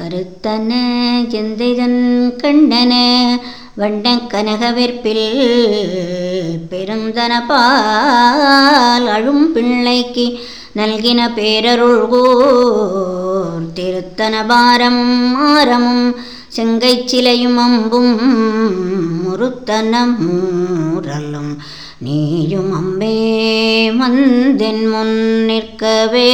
கருத்தன சிந்தைதன் கண்ணன வண்ணக் கனகவெற்பில் பெருந்தனபால் அழும் பிள்ளைக்கு நல்கின பேரருள்கூர் திருத்தனபாரமும் ஆரமும் செங்கை சிலையும் அம்பும் முருத்தனம் மூரலும் நீயும் அம்பே மந்தின் முன் நிற்கவே